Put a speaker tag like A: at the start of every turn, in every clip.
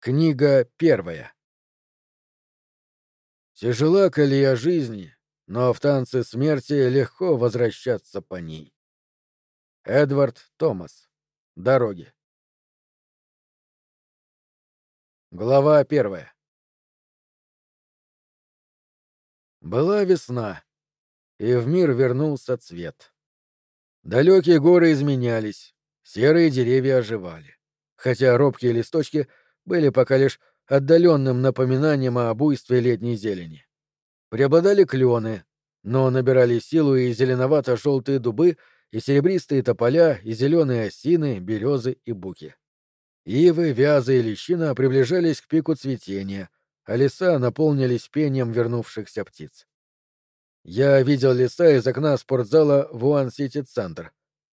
A: Книга первая. Тяжела колея жизни, но в танце смерти легко возвращаться по ней. Эдвард Томас. Дороги. Глава первая. Была весна, и в мир вернулся цвет. Далекие горы изменялись, серые деревья оживали, хотя робкие листочки — были пока лишь отдаленным напоминанием о буйстве летней зелени. Преобладали клены, но набирали силу и зеленовато-желтые дубы, и серебристые тополя, и зеленые осины, березы и буки. Ивы, вязы и лещина приближались к пику цветения, а леса наполнились пением вернувшихся птиц. Я видел леса из окна спортзала в Уан-Сити-Центр.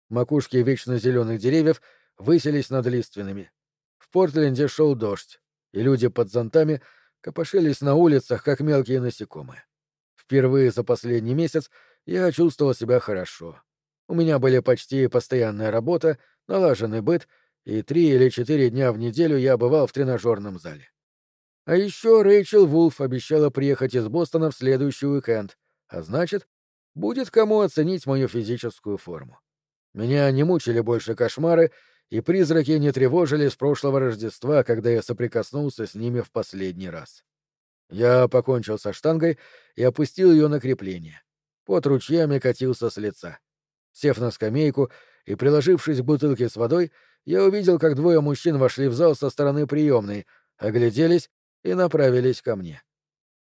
A: Макушки вечно зеленых деревьев высились над лиственными. Портленде шел дождь, и люди под зонтами копошились на улицах, как мелкие насекомые. Впервые за последний месяц я чувствовал себя хорошо. У меня были почти постоянная работа, налаженный быт, и три или четыре дня в неделю я бывал в тренажерном зале. А еще Рэйчел Вулф обещала приехать из Бостона в следующий уикенд, а значит, будет кому оценить мою физическую форму. Меня не мучили больше кошмары, и призраки не тревожили с прошлого Рождества, когда я соприкоснулся с ними в последний раз. Я покончил со штангой и опустил ее на крепление. Под ручьями катился с лица. Сев на скамейку и приложившись к бутылке с водой, я увидел, как двое мужчин вошли в зал со стороны приемной, огляделись и направились ко мне.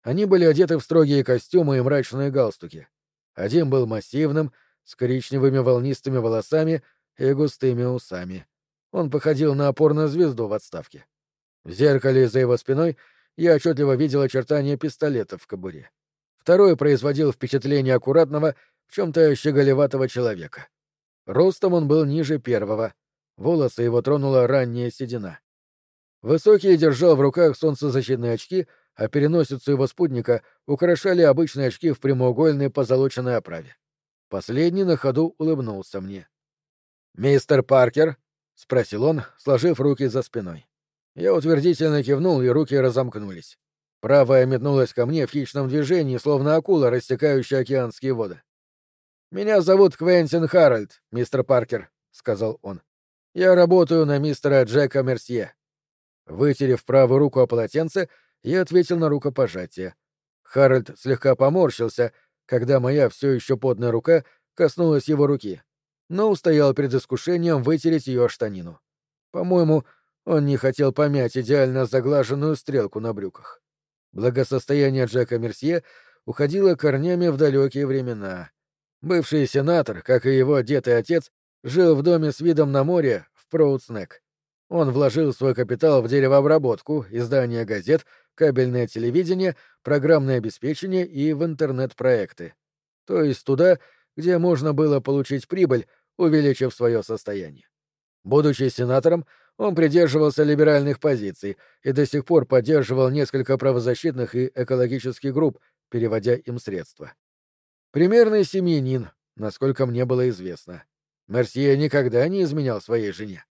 A: Они были одеты в строгие костюмы и мрачные галстуки. Один был массивным, с коричневыми волнистыми волосами и густыми усами. Он походил на опорную звезду в отставке. В зеркале за его спиной я отчетливо видел очертания пистолета в кобуре. Второй производил впечатление аккуратного, в чем-то щеголеватого человека. Ростом он был ниже первого. Волосы его тронула ранняя седина. Высокий держал в руках солнцезащитные очки, а переносицу его спутника украшали обычные очки в прямоугольной позолоченной оправе. Последний на ходу улыбнулся мне. «Мистер Паркер», — спросил он, сложив руки за спиной. Я утвердительно кивнул, и руки разомкнулись. Правая метнулась ко мне в хищном движении, словно акула, рассекающая океанские воды. «Меня зовут Квентин Харальд, мистер Паркер», — сказал он. «Я работаю на мистера Джека Мерсье». Вытерев правую руку о полотенце, я ответил на рукопожатие. Харальд слегка поморщился, когда моя все еще потная рука коснулась его руки но устоял перед искушением вытереть ее штанину. По-моему, он не хотел помять идеально заглаженную стрелку на брюках. Благосостояние Джека Мерсье уходило корнями в далекие времена. Бывший сенатор, как и его дед и отец, жил в доме с видом на море в Проудснек. Он вложил свой капитал в деревообработку, издание газет, кабельное телевидение, программное обеспечение и в интернет-проекты. То есть туда, где можно было получить прибыль, увеличив свое состояние. Будучи сенатором, он придерживался либеральных позиций и до сих пор поддерживал несколько правозащитных и экологических групп, переводя им средства. Примерный семьянин, насколько мне было известно. Мерсье никогда не изменял своей жене.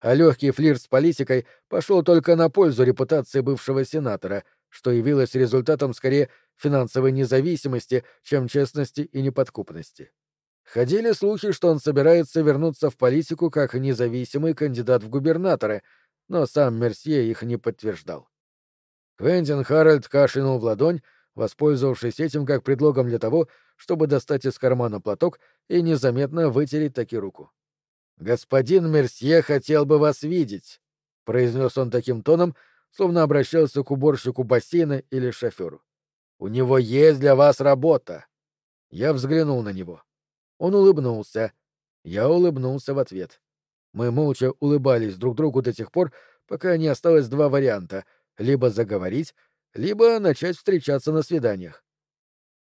A: А легкий флирт с политикой пошел только на пользу репутации бывшего сенатора, что явилось результатом скорее финансовой независимости, чем честности и неподкупности. Ходили слухи, что он собирается вернуться в политику как независимый кандидат в губернаторы, но сам Мерсье их не подтверждал. Квентин Харальд кашлянул в ладонь, воспользовавшись этим как предлогом для того, чтобы достать из кармана платок и незаметно вытереть таки руку. «Господин Мерсье хотел бы вас видеть», — произнес он таким тоном, словно обращался к уборщику бассейна или шоферу. «У него есть для вас работа». Я взглянул на него. Он улыбнулся. Я улыбнулся в ответ. Мы молча улыбались друг другу до тех пор, пока не осталось два варианта — либо заговорить, либо начать встречаться на свиданиях.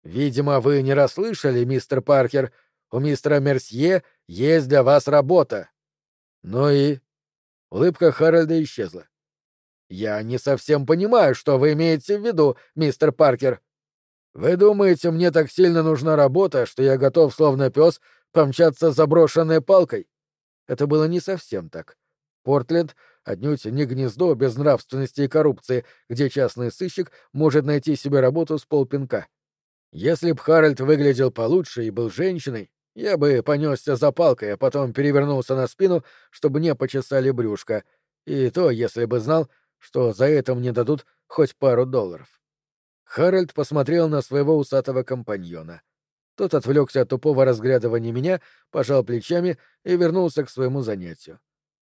A: «Видимо, вы не расслышали, мистер Паркер. У мистера Мерсье есть для вас работа». «Ну и...» Улыбка Харальда исчезла. «Я не совсем понимаю, что вы имеете в виду, мистер Паркер», вы думаете, мне так сильно нужна работа, что я готов, словно пес, помчаться заброшенной палкой? Это было не совсем так. Портленд отнюдь не гнездо безнравственности и коррупции, где частный сыщик может найти себе работу с полпинка. Если б Харальд выглядел получше и был женщиной, я бы понесся за палкой, а потом перевернулся на спину, чтобы не почесали брюшко, и то, если бы знал, что за это мне дадут хоть пару долларов. Харальд посмотрел на своего усатого компаньона. Тот отвлекся от тупого разглядывания меня, пожал плечами и вернулся к своему занятию.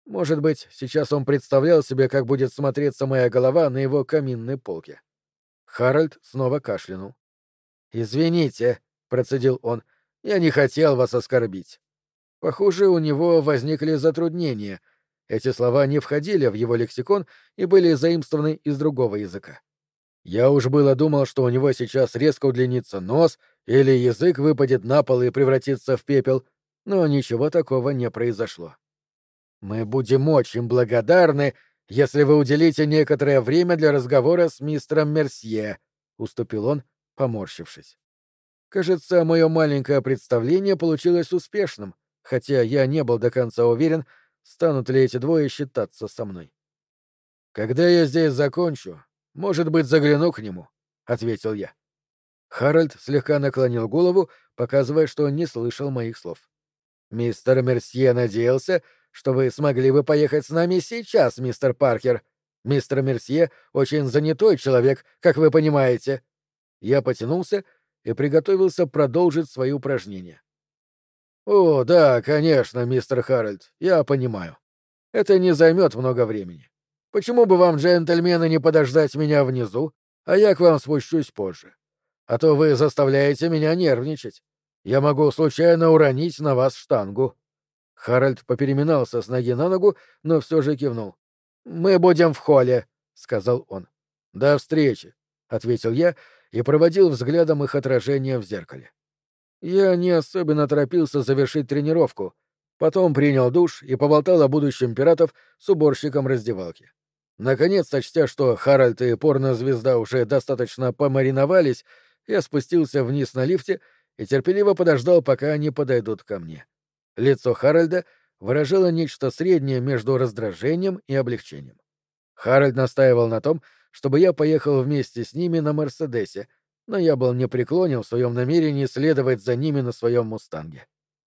A: Может быть, сейчас он представлял себе, как будет смотреться моя голова на его каминной полке. Харальд снова кашлянул. «Извините», — процедил он, — «я не хотел вас оскорбить». Похоже, у него возникли затруднения. Эти слова не входили в его лексикон и были заимствованы из другого языка. Я уж было думал, что у него сейчас резко удлинится нос или язык выпадет на пол и превратится в пепел, но ничего такого не произошло. «Мы будем очень благодарны, если вы уделите некоторое время для разговора с мистером Мерсье», — уступил он, поморщившись. Кажется, мое маленькое представление получилось успешным, хотя я не был до конца уверен, станут ли эти двое считаться со мной. Когда я здесь закончу, может быть, загляну к нему, ответил я. Харальд слегка наклонил голову, показывая, что не слышал моих слов. Мистер Мерсье надеялся, что вы смогли бы поехать с нами сейчас, мистер Паркер. Мистер Мерсье очень занятой человек, как вы понимаете. Я потянулся и приготовился продолжить свои упражнения. «О, да, конечно, мистер Харальд, я понимаю. Это не займет много времени. Почему бы вам, джентльмены, не подождать меня внизу, а я к вам спущусь позже? А то вы заставляете меня нервничать. Я могу случайно уронить на вас штангу». Харальд попереминался с ноги на ногу, но все же кивнул. «Мы будем в холле», — сказал он. «До встречи», — ответил я и проводил взглядом их отражение в зеркале. Я не особенно торопился завершить тренировку, потом принял душ и поболтал о будущем пиратов с уборщиком раздевалки. Наконец, сочтя, что Харальд и порнозвезда уже достаточно помариновались, я спустился вниз на лифте и терпеливо подождал, пока они подойдут ко мне. Лицо Харальда выражало нечто среднее между раздражением и облегчением. Харальд настаивал на том, чтобы я поехал вместе с ними на Мерседесе, но я был непреклонен в своем намерении следовать за ними на своем мустанге.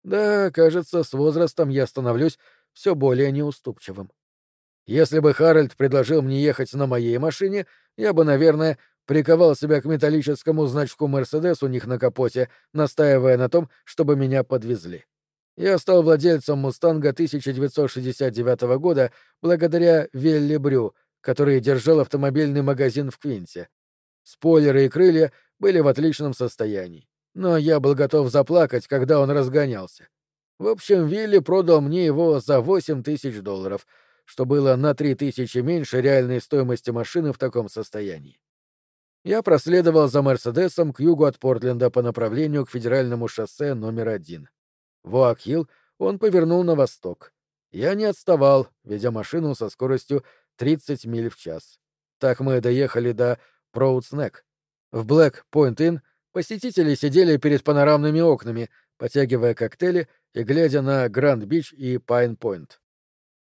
A: Да, кажется, с возрастом я становлюсь все более неуступчивым. Если бы Харальд предложил мне ехать на моей машине, я бы, наверное, приковал себя к металлическому значку «Мерседес» у них на капоте, настаивая на том, чтобы меня подвезли. Я стал владельцем «Мустанга» 1969 года благодаря Велли Брю, который держал автомобильный магазин в Квинте. Спойлеры и крылья были в отличном состоянии, но я был готов заплакать, когда он разгонялся. В общем, Вилли продал мне его за 8 тысяч долларов, что было на 3 тысячи меньше реальной стоимости машины в таком состоянии. Я проследовал за Мерседесом к югу от Портленда по направлению к федеральному шоссе номер один. В Оакхилл он повернул на восток. Я не отставал, ведя машину со скоростью 30 миль в час. Так мы доехали до Праутс-Нек. В Блэк Пойнт Инн посетители сидели перед панорамными окнами, потягивая коктейли и глядя на Гранд-Бич и Пайн-Пойнт.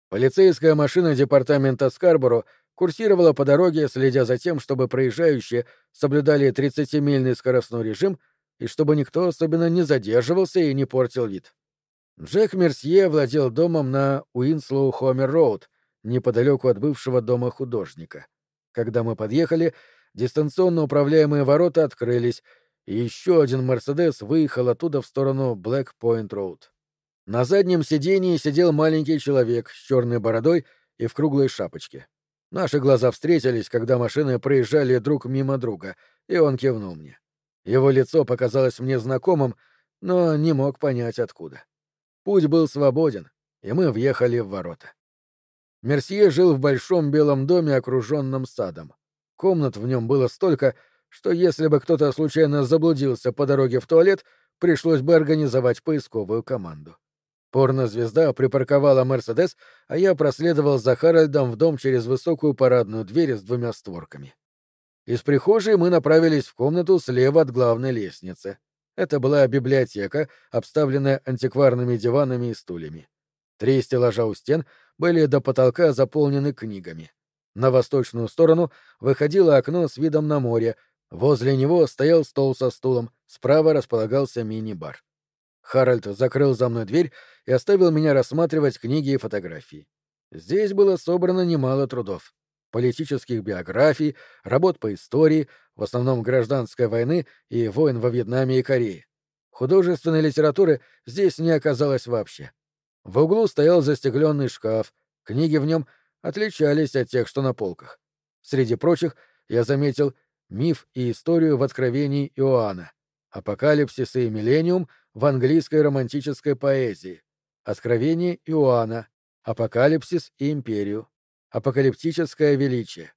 A: Полицейская машина департамента Скарборо курсировала по дороге, следя за тем, чтобы проезжающие соблюдали 30-мильный скоростной режим и чтобы никто особенно не задерживался и не портил вид. Джек Мерсье владел домом на Уинслоу Хомер Роуд, неподалеку от бывшего дома художника. Когда мы подъехали, дистанционно управляемые ворота открылись, и еще один «Мерседес» выехал оттуда в сторону Блэк-Пойнт-Роуд. На заднем сидении сидел маленький человек с черной бородой и в круглой шапочке. Наши глаза встретились, когда машины проезжали друг мимо друга, и он кивнул мне. Его лицо показалось мне знакомым, но не мог понять откуда. Путь был свободен, и мы въехали в ворота. Мерсье жил в большом белом доме, окруженном садом. Комнат в нем было столько, что если бы кто-то случайно заблудился по дороге в туалет, пришлось бы организовать поисковую команду. Порнозвезда припарковала «Мерседес», а я проследовал за Харальдом в дом через высокую парадную дверь с двумя створками. Из прихожей мы направились в комнату слева от главной лестницы. Это была библиотека, обставленная антикварными диванами и стульями. Три стеллажа у стен были до потолка заполнены книгами. На восточную сторону выходило окно с видом на море, возле него стоял стол со стулом, справа располагался мини-бар. Харальд закрыл за мной дверь и оставил меня рассматривать книги и фотографии. Здесь было собрано немало трудов. Политических биографий, работ по истории, в основном гражданской войны и войн во Вьетнаме и Корее. Художественной литературы здесь не оказалось вообще. В углу стоял застекленный шкаф, книги в нем отличались от тех, что на полках. Среди прочих я заметил миф и историю в Откровении Иоанна, Апокалипсис и Миллениум в английской романтической поэзии, Откровение Иоанна, Апокалипсис и Империю, Апокалиптическое величие.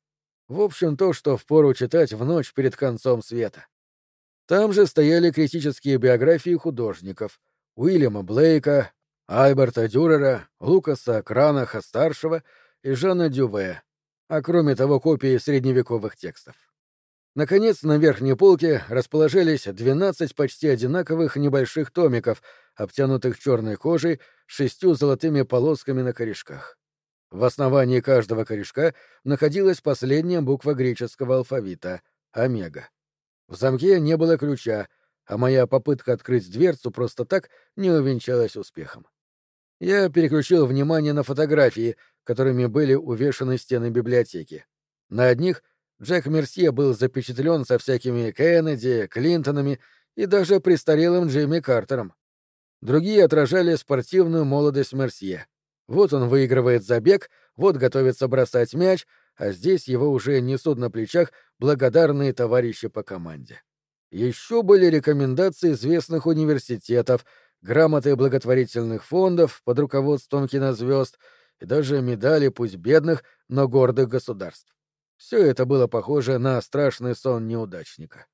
A: В общем, то, что впору читать в ночь перед концом света. Там же стояли критические биографии художников Уильяма Блейка, Альберта Дюрера, Лукаса Кранаха-старшего и Жана Дюве, а кроме того копии средневековых текстов. Наконец, на верхней полке расположились 12 почти одинаковых небольших томиков, обтянутых черной кожей, шестью золотыми полосками на корешках. В основании каждого корешка находилась последняя буква греческого алфавита — омега. В замке не было ключа, а моя попытка открыть дверцу просто так не увенчалась успехом. Я переключил внимание на фотографии, которыми были увешаны стены библиотеки. На одних Джек Мерсье был запечатлен со всякими Кеннеди, Клинтонами и даже престарелым Джимми Картером. Другие отражали спортивную молодость Мерсье. Вот он выигрывает забег, вот готовится бросать мяч, а здесь его уже несут на плечах благодарные товарищи по команде. Еще были рекомендации известных университетов, грамоты благотворительных фондов под руководством кинозвезд и даже медали пусть бедных, но гордых государств. Все это было похоже на страшный сон неудачника.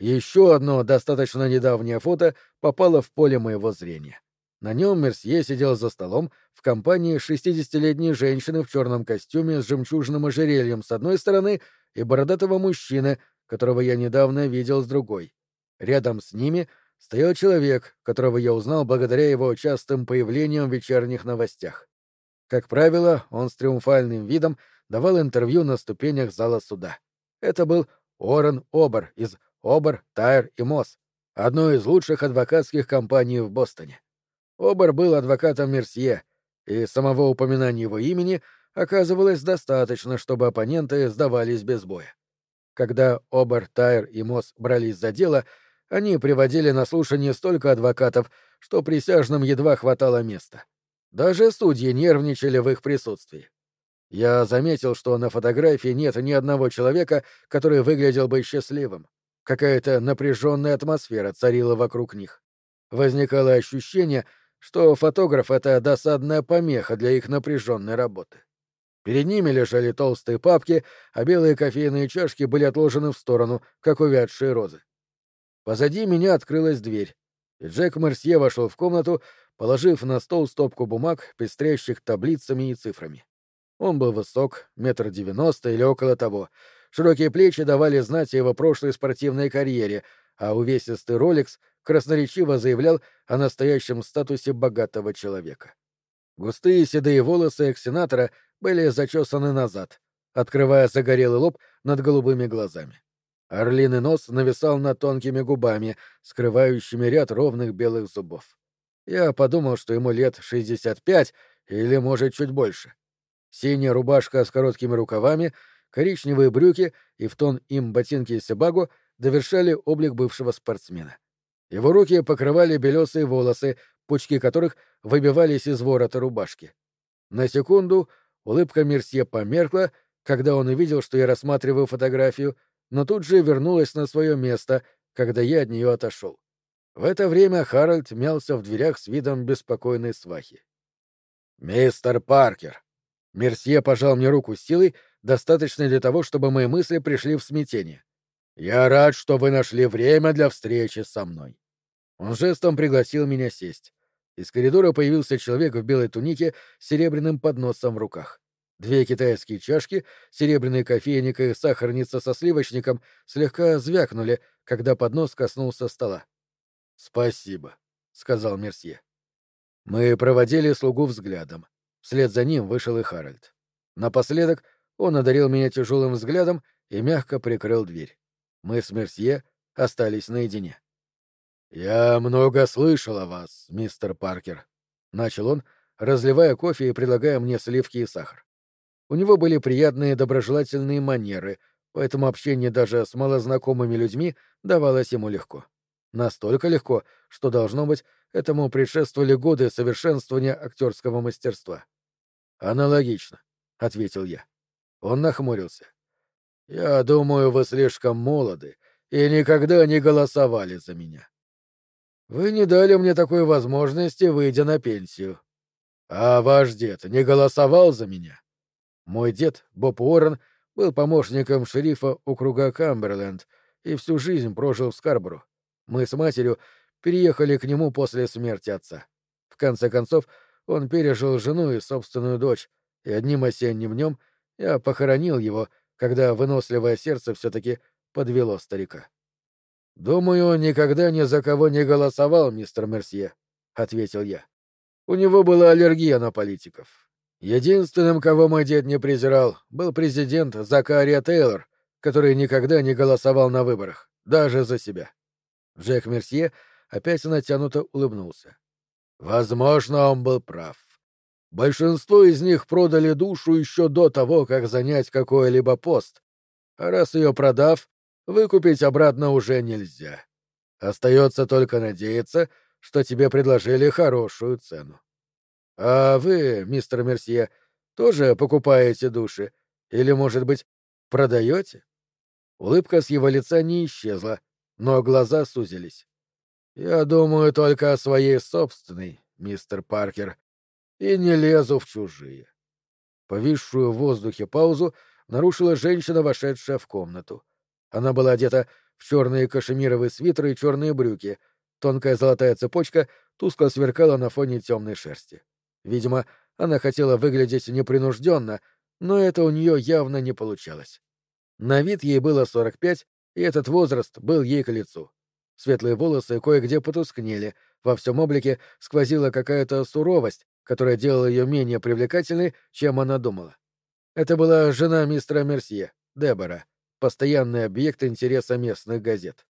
A: Еще одно достаточно недавнее фото попало в поле моего зрения. На нем Мерсье сидел за столом в компании шестидесятилетней женщины в черном костюме с жемчужным ожерельем с одной стороны и бородатого мужчины, которого я недавно видел с другой. Рядом с ними стоял человек, которого я узнал благодаря его частым появлениям в вечерних новостях. Как правило, он с триумфальным видом давал интервью на ступенях зала суда. Это был Орен Обер из Обер, Тайр и Мосс, одной из лучших адвокатских компаний в Бостоне. Обер был адвокатом Мерсье, и самого упоминания его имени оказывалось достаточно, чтобы оппоненты сдавались без боя. Когда Обер, Тайр и Мосс брались за дело, они приводили на слушание столько адвокатов, что присяжным едва хватало места. Даже судьи нервничали в их присутствии. Я заметил, что на фотографии нет ни одного человека, который выглядел бы счастливым. Какая-то напряженная атмосфера царила вокруг них. Возникало ощущение, что фотограф — это досадная помеха для их напряженной работы. Перед ними лежали толстые папки, а белые кофейные чашки были отложены в сторону, как увядшие розы. Позади меня открылась дверь, и Джек Мерсье вошел в комнату, положив на стол стопку бумаг, пестрящих таблицами и цифрами. Он был высок, метр девяносто или около того. Широкие плечи давали знать о его прошлой спортивной карьере, а увесистый Ролекс красноречиво заявлял о настоящем статусе богатого человека. Густые седые волосы экс-сенатора были зачесаны назад, открывая загорелый лоб над голубыми глазами. Орлиный нос нависал над тонкими губами, скрывающими ряд ровных белых зубов. Я подумал, что ему лет шестьдесят пять или, может, чуть больше. Синяя рубашка с короткими рукавами, коричневые брюки и в тон им ботинки Себаго довершали облик бывшего спортсмена. Его руки покрывали белесые волосы, пучки которых выбивались из ворота рубашки. На секунду улыбка Мерсье померкла, когда он увидел, что я рассматриваю фотографию, но тут же вернулась на свое место, когда я от нее отошел. В это время Харальд мялся в дверях с видом беспокойной свахи. «Мистер Паркер», Мерсье пожал мне руку силой, достаточной для того, чтобы мои мысли пришли в смятение. «Я рад, что вы нашли время для встречи со мной». Он жестом пригласил меня сесть. Из коридора появился человек в белой тунике с серебряным подносом в руках. Две китайские чашки, серебряный кофейник и сахарница со сливочником слегка звякнули, когда поднос коснулся стола. «Спасибо», — сказал Мерсье. Мы проводили слугу взглядом. Вслед за ним вышел и Харальд. Напоследок он одарил меня тяжелым взглядом и мягко прикрыл дверь. Мы с Мерсье остались наедине. «Я много слышал о вас, мистер Паркер», — начал он, разливая кофе и предлагая мне сливки и сахар. У него были приятные доброжелательные манеры, поэтому общение даже с малознакомыми людьми давалось ему легко. Настолько легко, что, должно быть, этому предшествовали годы совершенствования актерского мастерства. «Аналогично», — ответил я. Он нахмурился. «Я думаю, вы слишком молоды и никогда не голосовали за меня. Вы не дали мне такой возможности, выйдя на пенсию. А ваш дед не голосовал за меня? Мой дед, Боб Уоррен, был помощником шерифа округа Камберленд и всю жизнь прожил в Скарбору. Мы с матерью переехали к нему после смерти отца. В конце концов, он пережил жену и собственную дочь, и одним осенним днем я похоронил его, когда выносливое сердце все-таки подвело старика. «Думаю, он никогда ни за кого не голосовал, мистер Мерсье», — ответил я. «У него была аллергия на политиков. Единственным, кого мой дед не презирал, был президент Закария Тейлор, который никогда не голосовал на выборах, даже за себя. Джек Мерсье опять натянуто улыбнулся. Возможно, он был прав. Большинство из них продали душу еще до того, как занять какой-либо пост. А раз ее продав, выкупить обратно уже нельзя. Остается только надеяться, что тебе предложили хорошую цену. А вы, мистер Мерсье, тоже покупаете души? Или, может быть, продаете? Улыбка с его лица не исчезла, но глаза сузились. Я думаю только о своей собственной, мистер Паркер, и не лезу в чужие. Повисшую в воздухе паузу нарушила женщина, вошедшая в комнату. Она была одета в черные кашемировые свитеры и черные брюки. Тонкая золотая цепочка тускло сверкала на фоне темной шерсти. Видимо, она хотела выглядеть непринужденно, но это у нее явно не получалось. На вид ей было сорок пять, и этот возраст был ей к лицу. Светлые волосы кое-где потускнели, во всем облике сквозила какая-то суровость, которая делала ее менее привлекательной, чем она думала. Это была жена мистера Мерсье, Дебора, постоянный объект интереса местных газет.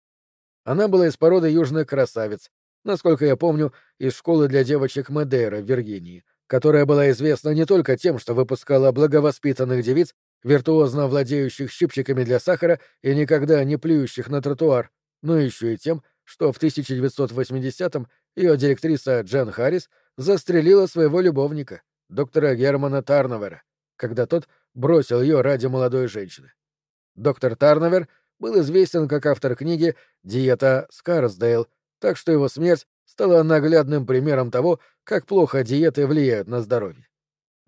A: Она была из породы южных красавиц, насколько я помню, из школы для девочек Медейра в Виргинии, которая была известна не только тем, что выпускала благовоспитанных девиц, виртуозно владеющих щипчиками для сахара и никогда не плюющих на тротуар, но еще и тем, что в 1980-м ее директриса Джен Харрис застрелила своего любовника, доктора Германа Тарновера, когда тот бросил ее ради молодой женщины. Доктор Тарновер был известен как автор книги «Диета Скарсдейл», так что его смерть стала наглядным примером того, как плохо диеты влияют на здоровье.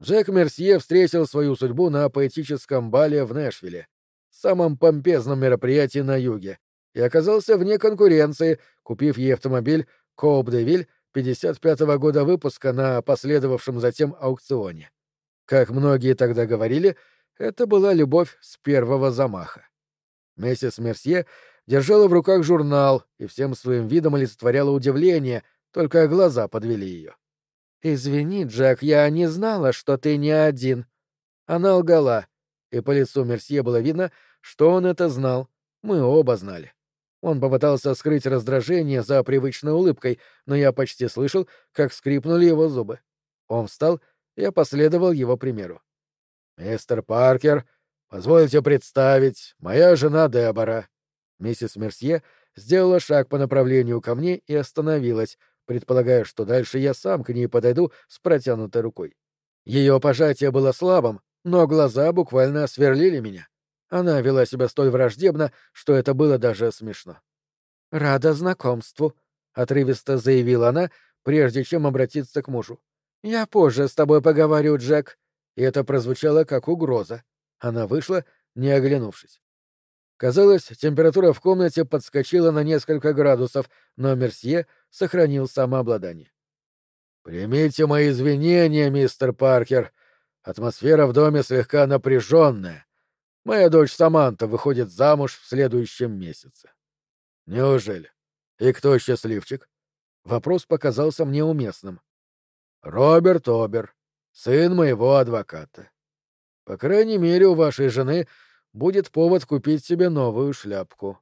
A: Джек Мерсье встретил свою судьбу на поэтическом бале в Нэшвилле, самом помпезном мероприятии на юге, и оказался вне конкуренции, купив ей автомобиль Коуп де Виль 55-го года выпуска на последовавшем затем аукционе. Как многие тогда говорили, это была любовь с первого замаха. Миссис Мерсье держала в руках журнал и всем своим видом олицетворяла удивление, только глаза подвели ее. «Извини, Джек, я не знала, что ты не один». Она лгала, и по лицу Мерсье было видно, что он это знал. Мы оба знали. Он попытался скрыть раздражение за привычной улыбкой, но я почти слышал, как скрипнули его зубы. Он встал, я последовал его примеру. «Мистер Паркер, позвольте представить, моя жена Дебора». Миссис Мерсье сделала шаг по направлению ко мне и остановилась, предполагая, что дальше я сам к ней подойду с протянутой рукой. Ее пожатие было слабым, но глаза буквально сверлили меня. Она вела себя столь враждебно, что это было даже смешно. «Рада знакомству», — отрывисто заявила она, прежде чем обратиться к мужу. «Я позже с тобой поговорю, Джек». И это прозвучало как угроза. Она вышла, не оглянувшись. Казалось, температура в комнате подскочила на несколько градусов, но Мерсье сохранил самообладание. «Примите мои извинения, мистер Паркер. Атмосфера в доме слегка напряженная. Моя дочь Саманта выходит замуж в следующем месяце». «Неужели? И кто счастливчик?» Вопрос показался мне уместным. «Роберт Обер. сын моего адвоката. По крайней мере, у вашей жены будет повод купить себе новую шляпку.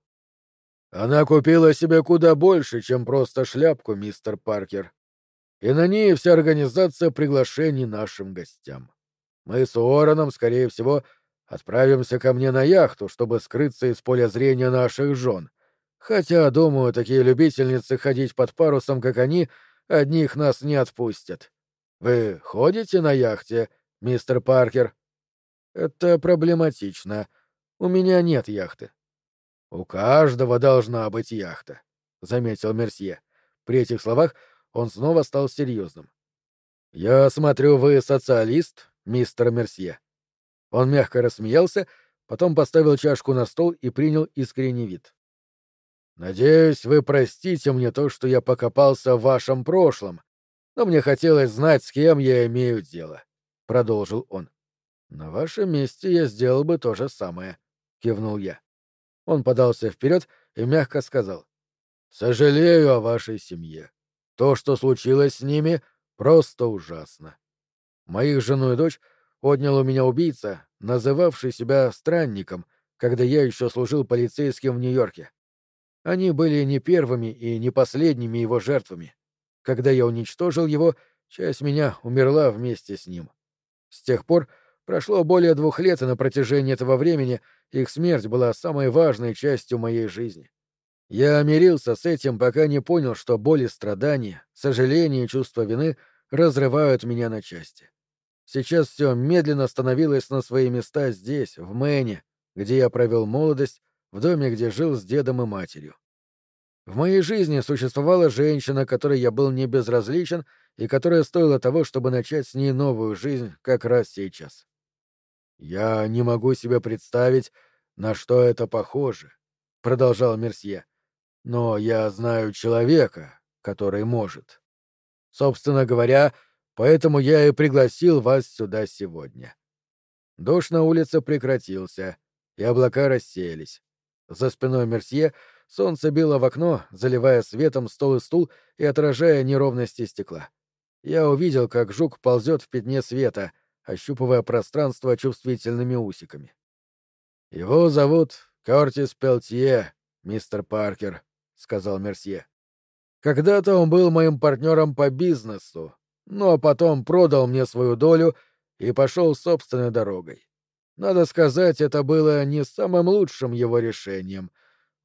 A: Она купила себе куда больше, чем просто шляпку, мистер Паркер. И на ней вся организация приглашений нашим гостям. Мы с Уорреном, скорее всего, отправимся ко мне на яхту, чтобы скрыться из поля зрения наших жен. Хотя, думаю, такие любительницы ходить под парусом, как они, одних нас не отпустят. Вы ходите на яхте, мистер Паркер? Это проблематично. У меня нет яхты. У каждого должна быть яхта, заметил Мерсье. При этих словах он снова стал серьезным. Я смотрю, вы социалист, мистер Мерсье. Он мягко рассмеялся, потом поставил чашку на стол и принял искренний вид. Надеюсь, вы простите мне то, что я покопался в вашем прошлом, но мне хотелось знать, с кем я имею дело, продолжил он. На вашем месте я сделал бы то же самое, кивнул я. Он подался вперед и мягко сказал: Сожалею о вашей семье. То, что случилось с ними, просто ужасно. Моих жену и дочь отнял у меня убийца, называвший себя странником, когда я еще служил полицейским в Нью-Йорке. Они были не первыми и не последними его жертвами. Когда я уничтожил его, часть меня умерла вместе с ним. С тех пор прошло более двух лет, и на протяжении этого времени их смерть была самой важной частью моей жизни. Я мирился с этим, пока не понял, что боль и страдания, сожаление и чувство вины разрывают меня на части. Сейчас все медленно становилось на свои места здесь, в Мэне, где я провел молодость в доме, где жил с дедом и матерью. В моей жизни существовала женщина, которой я был не безразличен и которая стоила того, чтобы начать с ней новую жизнь как раз сейчас. «Я не могу себе представить, на что это похоже», — продолжал Мерсье. «Но я знаю человека, который может. Собственно говоря, поэтому я и пригласил вас сюда сегодня». Дождь на улице прекратился, и облака рассеялись. За спиной Мерсье солнце било в окно, заливая светом стол и стул и отражая неровности стекла. Я увидел, как жук ползет в пятне света, ощупывая пространство чувствительными усиками. «Его зовут Кортис Пелтье, мистер Паркер», — сказал Мерсье. «Когда-то он был моим партнером по бизнесу, но потом продал мне свою долю и пошел собственной дорогой. Надо сказать, это было не самым лучшим его решением.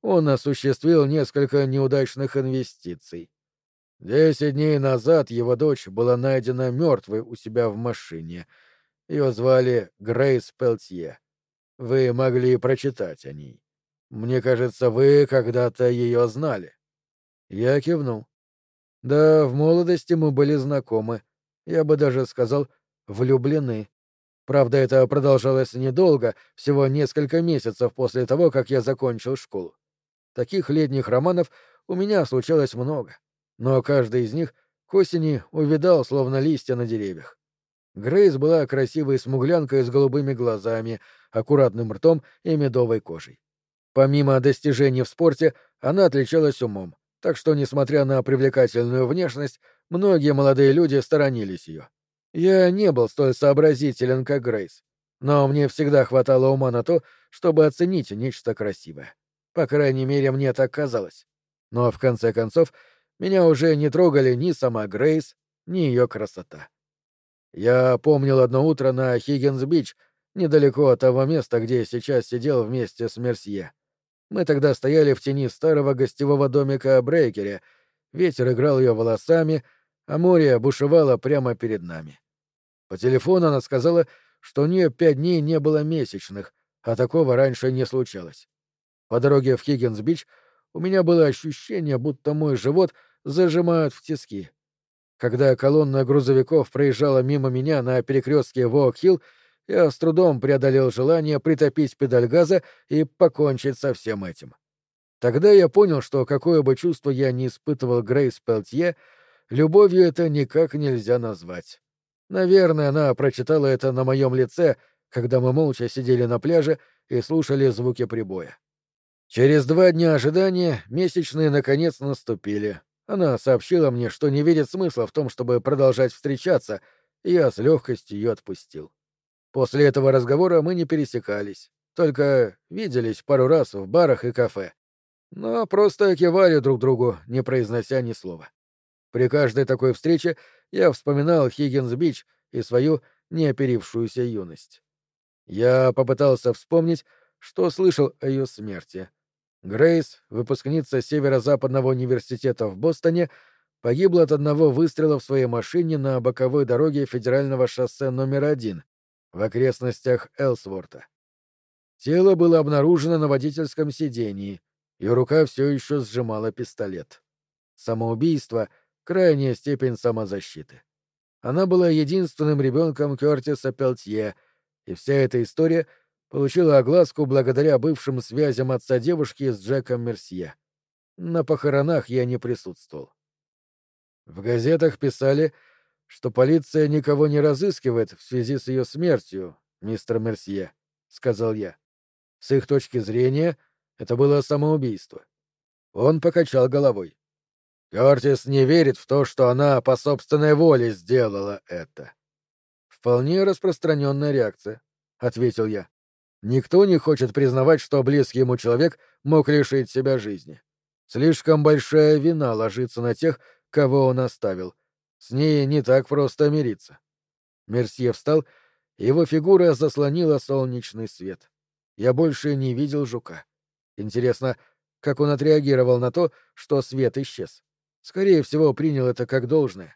A: Он осуществил несколько неудачных инвестиций. Десять дней назад его дочь была найдена мертвой у себя в машине. Ее звали Грейс Пелтье. Вы могли прочитать о ней. Мне кажется, вы когда-то ее знали. Я кивнул. Да, в молодости мы были знакомы. Я бы даже сказал, влюблены. Правда, это продолжалось недолго, всего несколько месяцев после того, как я закончил школу. Таких летних романов у меня случалось много, но каждый из них к осени увидал, словно листья на деревьях. Грейс была красивой смуглянкой с голубыми глазами, аккуратным ртом и медовой кожей. Помимо достижений в спорте, она отличалась умом, так что, несмотря на привлекательную внешность, многие молодые люди сторонились ее. Я не был столь сообразителен, как Грейс, но мне всегда хватало ума на то, чтобы оценить нечто красивое. По крайней мере, мне так казалось. Но в конце концов, меня уже не трогали ни сама Грейс, ни ее красота. Я помнил одно утро на Хиггинс-Бич, недалеко от того места, где сейчас сидел вместе с Мерсье. Мы тогда стояли в тени старого гостевого домика Брейкерс, ветер играл ее волосами, а море бушевало прямо перед нами. По телефону она сказала, что у нее пять дней не было месячных, а такого раньше не случалось. По дороге в Хиггинс-Бич у меня было ощущение, будто мой живот зажимают в тиски. Когда колонна грузовиков проезжала мимо меня на перекрестке Оук-Хилл, я с трудом преодолел желание притопить педаль газа и покончить со всем этим. Тогда я понял, что какое бы чувство я не испытывал к Грейс Пелтье, любовью это никак нельзя назвать. Наверное, она прочитала это на моем лице, когда мы молча сидели на пляже и слушали звуки прибоя. Через два дня ожидания месячные наконец наступили. Она сообщила мне, что не видит смысла в том, чтобы продолжать встречаться, и я с легкостью ее отпустил. После этого разговора мы не пересекались, только виделись пару раз в барах и кафе. Но просто кивали друг другу, не произнося ни слова. При каждой такой встрече я вспоминал Хиггинс-Бич и свою неоперившуюся юность. Я попытался вспомнить, что слышал о ее смерти. Грейс, выпускница Северо-Западного университета в Бостоне, погибла от одного выстрела в своей машине на боковой дороге федерального шоссе номер один в окрестностях Элсворта. Тело было обнаружено на водительском сидении, и рука все еще сжимала пистолет. Самоубийство — крайняя степень самозащиты. Она была единственным ребенком Кертиса Пелтье, и вся эта история получила огласку благодаря бывшим связям отца девушки с Джеком Мерсье. На похоронах я не присутствовал. В газетах писали, что полиция никого не разыскивает в связи с ее смертью, мистер Мерсье, — сказал я. С их точки зрения, это было самоубийство. Он покачал головой. Кертис не верит в то, что она по собственной воле сделала это. Вполне распространенная реакция, ответил я. Никто не хочет признавать, что близкий ему человек мог лишить себя жизни. Слишком большая вина ложится на тех, кого он оставил. С ней не так просто мириться. Мерсье встал, его фигура заслонила солнечный свет. Я больше не видел жука. Интересно, как он отреагировал на то, что свет исчез. Скорее всего, принял это как должное.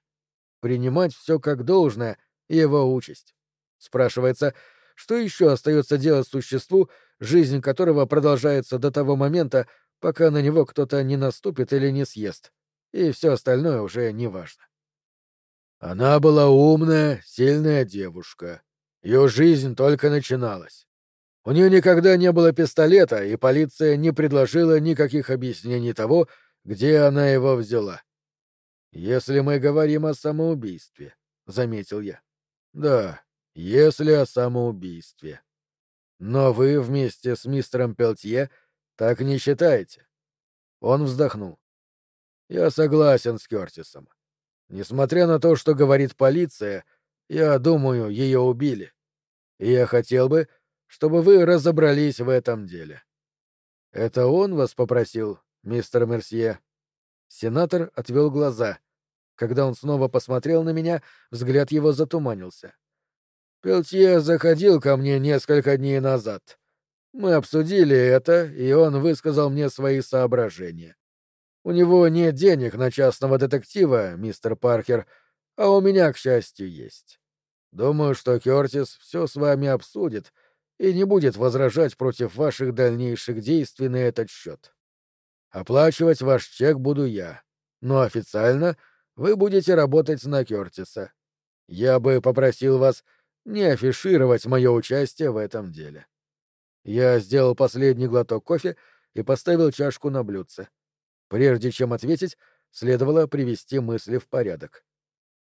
A: Принимать все как должное — его участь. Спрашивается, что еще остается делать существу, жизнь которого продолжается до того момента, пока на него кто-то не наступит или не съест, и все остальное уже не важно. Она была умная, сильная девушка. Ее жизнь только начиналась. У нее никогда не было пистолета, и полиция не предложила никаких объяснений того, где она его взяла. Если мы говорим о самоубийстве, заметил я. Да, если о самоубийстве. Но вы вместе с мистером Пелтье так не считаете? Он вздохнул. Я согласен с Кертисом. Несмотря на то, что говорит полиция, я думаю, ее убили. И я хотел бы, чтобы вы разобрались в этом деле. Это он вас попросил, мистер Мерсье? Сенатор отвел глаза. Когда он снова посмотрел на меня, взгляд его затуманился. Пелтье заходил ко мне несколько дней назад. Мы обсудили это, и он высказал мне свои соображения. У него нет денег на частного детектива, мистер Паркер, а у меня, к счастью, есть. Думаю, что Кертис все с вами обсудит и не будет возражать против ваших дальнейших действий на этот счет. Оплачивать ваш чек буду я, но официально вы будете работать на Кертиса. Я бы попросил вас не афишировать мое участие в этом деле. Я сделал последний глоток кофе и поставил чашку на блюдце. Прежде чем ответить, следовало привести мысли в порядок.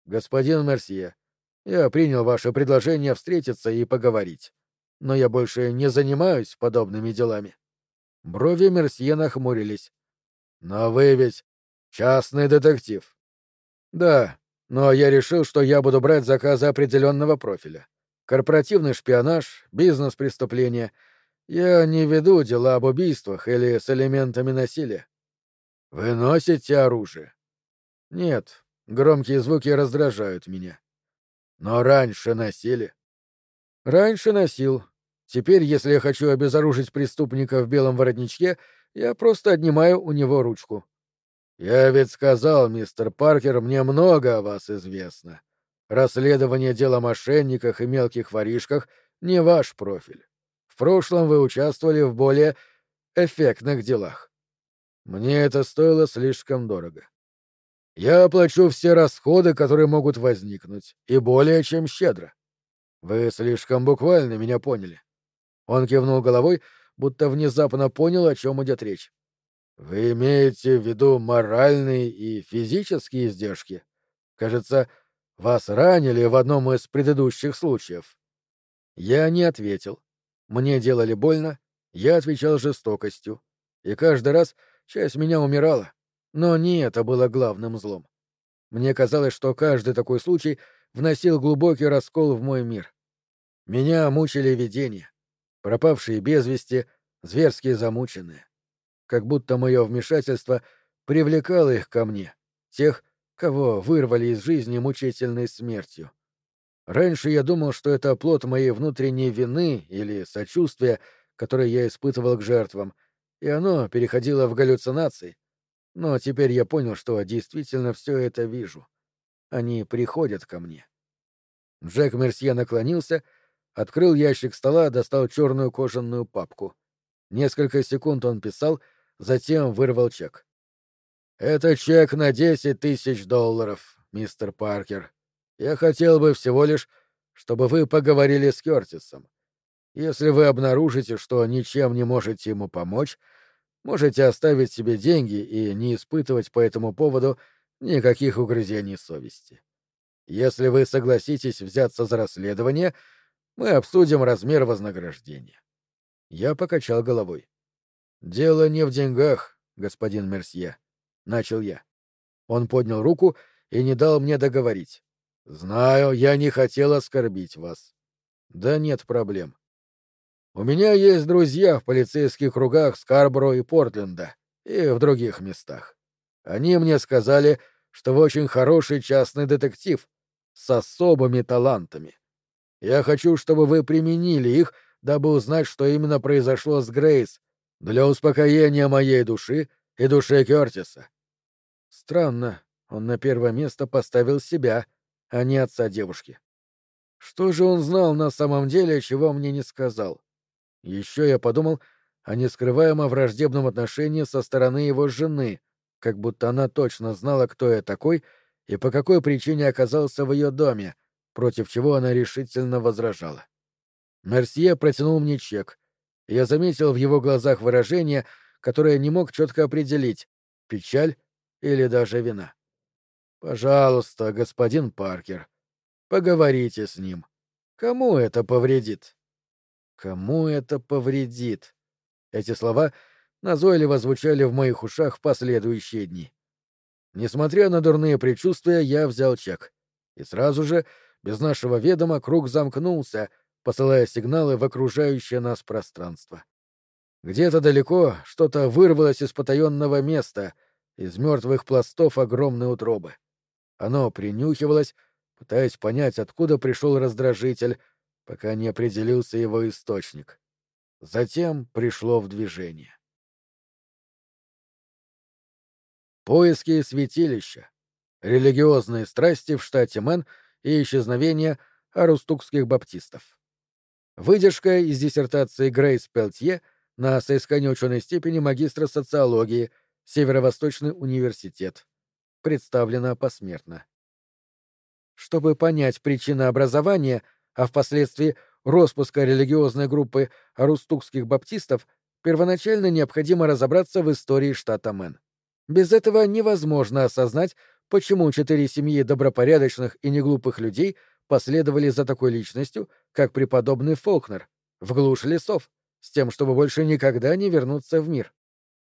A: «Господин Мерсье, я принял ваше предложение встретиться и поговорить но я больше не занимаюсь подобными делами. Брови Мерсье нахмурились. Но вы ведь частный детектив. Да, но я решил, что я буду брать заказы определенного профиля. Корпоративный шпионаж, бизнес-преступления. Я не веду дела об убийствах или с элементами насилия. Вы носите оружие? Нет, громкие звуки раздражают меня. Но раньше носили. Раньше носил, Теперь, если я хочу обезоружить преступника в белом воротничке, я просто отнимаю у него ручку. Я ведь сказал, мистер Паркер, мне много о вас известно. Расследование дел о мошенниках и мелких воришках — не ваш профиль. В прошлом вы участвовали в более эффектных делах. Мне это стоило слишком дорого. Я оплачу все расходы, которые могут возникнуть, и более чем щедро. Вы слишком буквально меня поняли. Он кивнул головой, будто внезапно понял, о чем идет речь. Вы имеете в виду моральные и физические издержки? Кажется, вас ранили в одном из предыдущих случаев. Я не ответил. Мне делали больно, я отвечал жестокостью. И каждый раз часть меня умирала. Но не это было главным злом. Мне казалось, что каждый такой случай вносил глубокий раскол в мой мир. Меня мучили видения, пропавшие без вести, зверски замученные. Как будто мое вмешательство привлекало их ко мне, тех, кого вырвали из жизни мучительной смертью. Раньше я думал, что это плод моей внутренней вины или сочувствия, которое я испытывал к жертвам, и оно переходило в галлюцинации. Но теперь я понял, что действительно все это вижу. Они приходят ко мне. Джек Мерсье наклонился, открыл ящик стола, достал черную кожаную папку. Несколько секунд он писал, затем вырвал чек. «Это чек на десять тысяч долларов, мистер Паркер. Я хотел бы всего лишь, чтобы вы поговорили с Кертисом. Если вы обнаружите, что ничем не можете ему помочь, можете оставить себе деньги и не испытывать по этому поводу никаких угрызений совести. Если вы согласитесь взяться за расследование, мы обсудим размер вознаграждения. Я покачал головой. Дело не в деньгах, господин Мерсье, начал я. Он поднял руку и не дал мне договорить. Знаю, я не хотел оскорбить вас. Да нет проблем. У меня есть друзья в полицейских кругах Скарборо и Портленда и в других местах. Они мне сказали, что вы очень хороший частный детектив с особыми талантами. Я хочу, чтобы вы применили их, дабы узнать, что именно произошло с Грейс, для успокоения моей души и души Кертиса. Странно, он на первое место поставил себя, а не отца девушки. Что же он знал на самом деле, чего мне не сказал? Еще я подумал о нескрываемо враждебном отношении со стороны его жены, как будто она точно знала, кто я такой и по какой причине оказался в ее доме, против чего она решительно возражала. Мерсье протянул мне чек, я заметил в его глазах выражение, которое не мог четко определить — печаль или даже вина. «Пожалуйста, господин Паркер, поговорите с ним. Кому это повредит?» Кому это повредит? Эти слова назойливо звучали в моих ушах в последующие дни. Несмотря на дурные предчувствия, я взял чек. И сразу же, без нашего ведома, круг замкнулся, посылая сигналы в окружающее нас пространство. Где-то далеко что-то вырвалось из потаенного места, из мертвых пластов огромной утробы. Оно принюхивалось, пытаясь понять, откуда пришел раздражитель, пока не определился его источник. Затем пришло в движение. Поиски святилища, религиозные страсти в штате Мэн и исчезновение арустукских баптистов. Выдержка из диссертации Грейс Пелтье на соискание ученой степени магистра социологии, Северо-Восточный университет. Представлена посмертно. Чтобы понять причины образования — а впоследствии распуска религиозной группы арустукских баптистов, первоначально необходимо разобраться в истории штата Мэн. Без этого невозможно осознать, почему четыре семьи добропорядочных и неглупых людей последовали за такой личностью, как преподобный Фолкнер, в глушь лесов, с тем, чтобы больше никогда не вернуться в мир.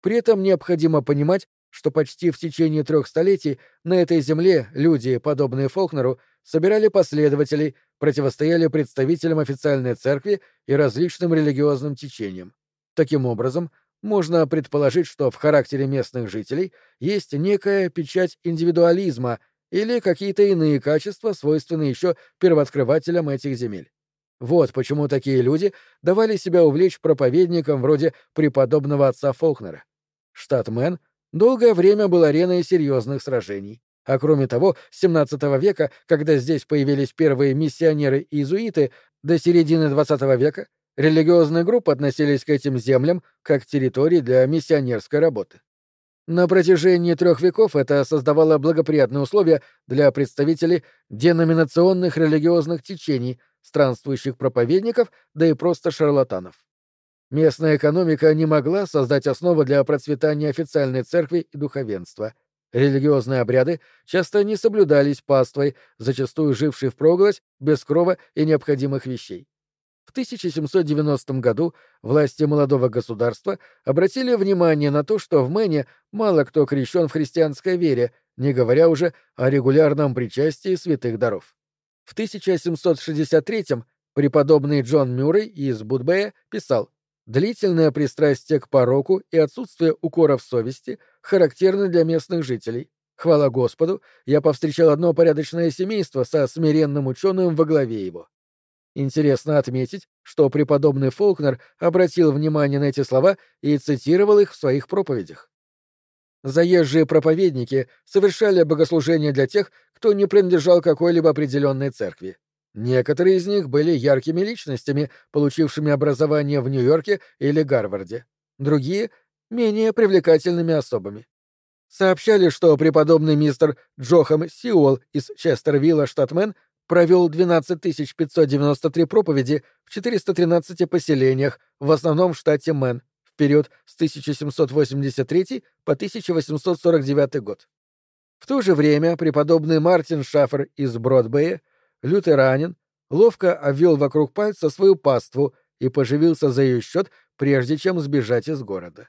A: При этом необходимо понимать, что почти в течение трех столетий на этой земле люди, подобные Фолкнеру, собирали последователей, противостояли представителям официальной церкви и различным религиозным течениям. Таким образом, можно предположить, что в характере местных жителей есть некая печать индивидуализма или какие-то иные качества, свойственные еще первооткрывателям этих земель. Вот почему такие люди давали себя увлечь проповедникам вроде преподобного отца Фолкнера. Штат Мэн долгое время был ареной серьезных сражений. А кроме того, с XVII века, когда здесь появились первые миссионеры и иезуиты, до середины XX века религиозные группы относились к этим землям как территории для миссионерской работы. На протяжении трех веков это создавало благоприятные условия для представителей деноминационных религиозных течений, странствующих проповедников, да и просто шарлатанов. Местная экономика не могла создать основу для процветания официальной церкви и духовенства — Религиозные обряды часто не соблюдались паствой, зачастую жившей впроголодь, без крова и необходимых вещей. В 1790 году власти молодого государства обратили внимание на то, что в Мэне мало кто крещен в христианской вере, не говоря уже о регулярном причастии святых даров. В 1763-м преподобный Джон Мюррей из Будбея писал «Длительное пристрастие к пороку и отсутствие укоров совести характерны для местных жителей. Хвала Господу, я повстречал одно порядочное семейство со смиренным ученым во главе его. Интересно отметить, что преподобный Фолкнер обратил внимание на эти слова и цитировал их в своих проповедях. Заезжие проповедники совершали богослужения для тех, кто не принадлежал какой-либо определенной церкви. Некоторые из них были яркими личностями, получившими образование в Нью-Йорке или Гарварде. Другие — менее привлекательными особами. Сообщали, что преподобный мистер Джохам Сиуэлл из Честервилла, штат Мэн, провел 12 593 проповеди в 413 поселениях, в основном в штате Мэн, в период с 1783 по 1849 год. В то же время преподобный Мартин Шаффер из Бродбея, лютеранин, ловко обвел вокруг пальца свою паству и поживился за ее счет, прежде чем сбежать из города.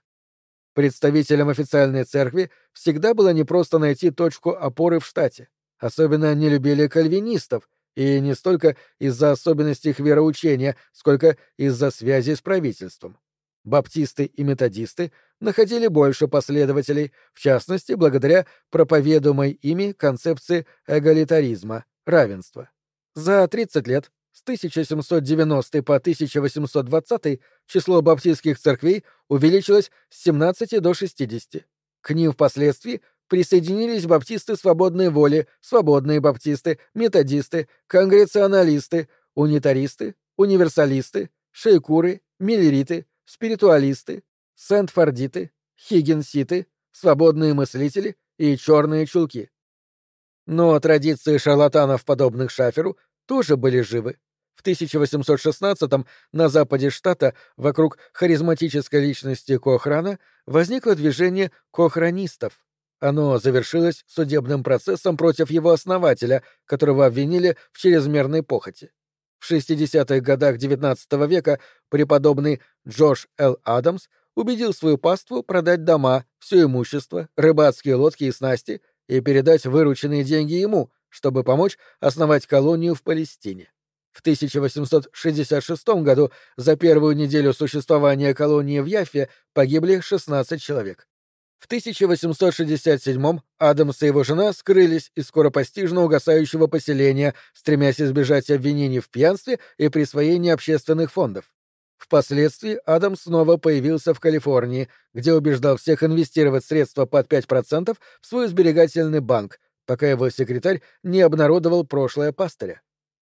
A: Представителям официальной церкви всегда было непросто найти точку опоры в штате. Особенно не любили кальвинистов, и не столько из-за особенностей их вероучения, сколько из-за связи с правительством. Баптисты и методисты находили больше последователей, в частности, благодаря проповедуемой ими концепции эгалитаризма, равенства. За 30 лет, с 1790 по 1820 число баптистских церквей увеличилось с 17 до 60. К ним впоследствии присоединились баптисты свободной воли, свободные баптисты, методисты, конгреционалисты, унитаристы, универсалисты, шейкуры, миллериты, спиритуалисты, сент-фордиты, хиггинситы, свободные мыслители и черные чулки. Но традиции шарлатанов, подобных Шаферу, тоже были живы. В 1816-м на западе штата вокруг харизматической личности Кохрана возникло движение кохранистов. Оно завершилось судебным процессом против его основателя, которого обвинили в чрезмерной похоти. В 60-х годах XIX века преподобный Джош Л. Адамс убедил свою паству продать дома, все имущество, рыбацкие лодки и снасти и передать вырученные деньги ему, чтобы помочь основать колонию в Палестине. В 1866 году за первую неделю существования колонии в Яффе погибли 16 человек. В 1867-м Адамс и его жена скрылись из скоропостижно угасающего поселения, стремясь избежать обвинений в пьянстве и присвоении общественных фондов. Впоследствии Адамс снова появился в Калифорнии, где убеждал всех инвестировать средства под 5% в свой сберегательный банк, пока его секретарь не обнародовал прошлое пастыря.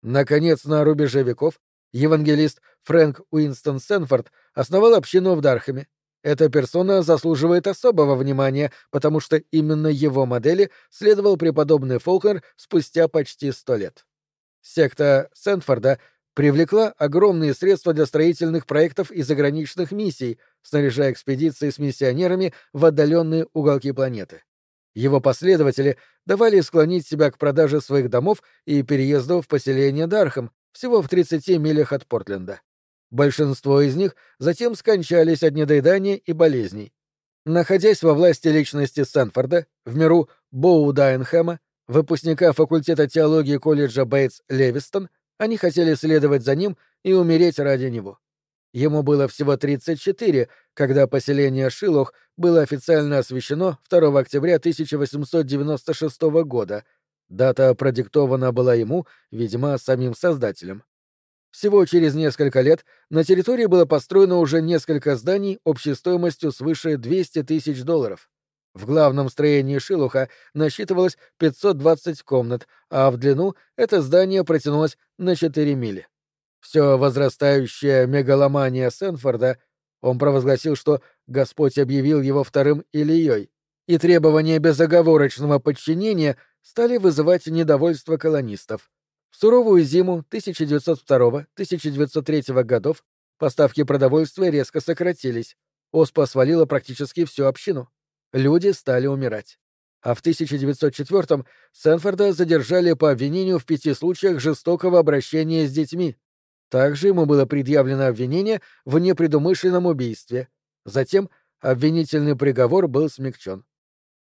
A: Наконец, на рубеже веков евангелист Фрэнк Уинстон Сенфорд основал общину в Дархаме, эта персона заслуживает особого внимания, потому что именно его модели следовал преподобный Фолкнер спустя почти сто лет. Секта Сентфорда привлекла огромные средства для строительных проектов и заграничных миссий, снаряжая экспедиции с миссионерами в отдаленные уголки планеты. Его последователи давали склонить себя к продаже своих домов и переезду в поселение Дархам, всего в 30 милях от Портленда. Большинство из них затем скончались от недоедания и болезней. Находясь во власти личности Сэнфорда, в миру Боу Дайнхэма, выпускника факультета теологии колледжа Бейтс Левистон, они хотели следовать за ним и умереть ради него. Ему было всего 34, когда поселение Шилох было официально освящено 2 октября 1896 года. Дата продиктована была ему, видимо, самим создателем. Всего через несколько лет на территории было построено уже несколько зданий общей стоимостью свыше 200 тысяч долларов. В главном строении Шилуха насчитывалось 520 комнат, а в длину это здание протянулось на 4 мили. Все возрастающая мегаломания Сенфорда, он провозгласил, что Господь объявил его вторым Ильей, и требования безоговорочного подчинения стали вызывать недовольство колонистов. В суровую зиму 1902-1903 годов поставки продовольствия резко сократились. Оспа свалила практически всю общину. Люди стали умирать. А в 1904-м Сенфорда задержали по обвинению в пяти случаях жестокого обращения с детьми. Также ему было предъявлено обвинение в непредумышленном убийстве. Затем обвинительный приговор был смягчен.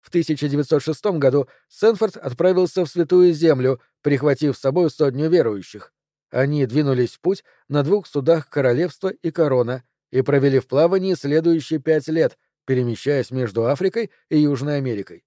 A: В 1906 году Сенфорд отправился в Святую Землю, прихватив с собой сотню верующих. Они двинулись в путь на двух судах Королевства и Корона и провели в плавании следующие пять лет, перемещаясь между Африкой и Южной Америкой.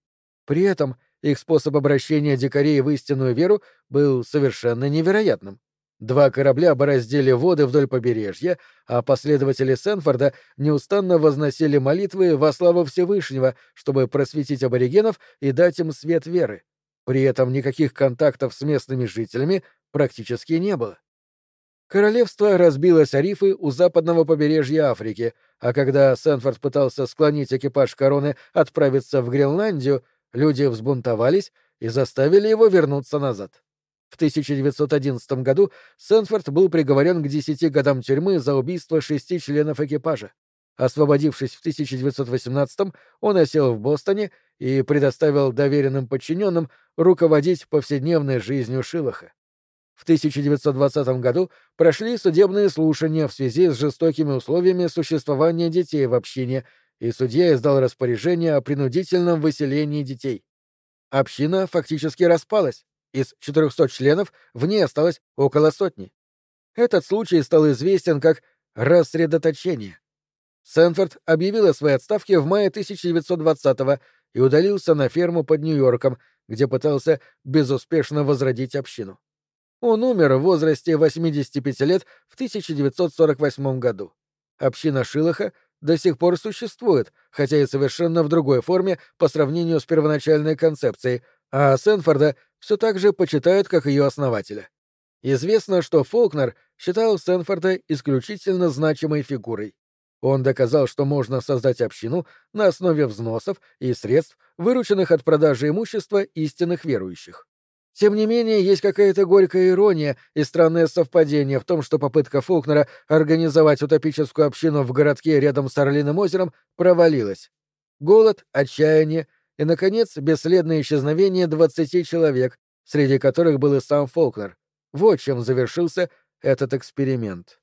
A: При этом их способ обращения дикарей в истинную веру был совершенно невероятным. Два корабля бороздили воды вдоль побережья, а последователи Сенфорда неустанно возносили молитвы во славу Всевышнего, чтобы просветить аборигенов и дать им свет веры. При этом никаких контактов с местными жителями практически не было. Королевство разбилось о рифы у западного побережья Африки, а когда Сенфорд пытался склонить экипаж короны отправиться в Гренландию, люди взбунтовались и заставили его вернуться назад. В 1911 году Сенфорд был приговорен к десяти годам тюрьмы за убийство шести членов экипажа. Освободившись в 1918 он осел в Бостоне и предоставил доверенным подчиненным руководить повседневной жизнью Шилаха. В 1920 году прошли судебные слушания в связи с жестокими условиями существования детей в общине, и судья издал распоряжение о принудительном выселении детей. Община фактически распалась, из 400 членов в ней осталось около сотни. Этот случай стал известен как рассредоточение. Сенфорд объявил о своей отставке в мае 1920-го и удалился на ферму под Нью-Йорком, где пытался безуспешно возродить общину. Он умер в возрасте 85 лет в 1948 году. Община Шилаха до сих пор существует, хотя и совершенно в другой форме по сравнению с первоначальной концепцией, а Сенфорда все так же почитают как ее основателя. Известно, что Фолкнер считал Сенфорда исключительно значимой фигурой. Он доказал, что можно создать общину на основе взносов и средств, вырученных от продажи имущества истинных верующих. Тем не менее, есть какая-то горькая ирония и странное совпадение в том, что попытка Фолкнера организовать утопическую общину в городке рядом с Орлиным озером провалилась. Голод, отчаяние — и, наконец, бесследное исчезновение двадцати человек, среди которых был и сам Фолкнер. Вот чем завершился этот эксперимент.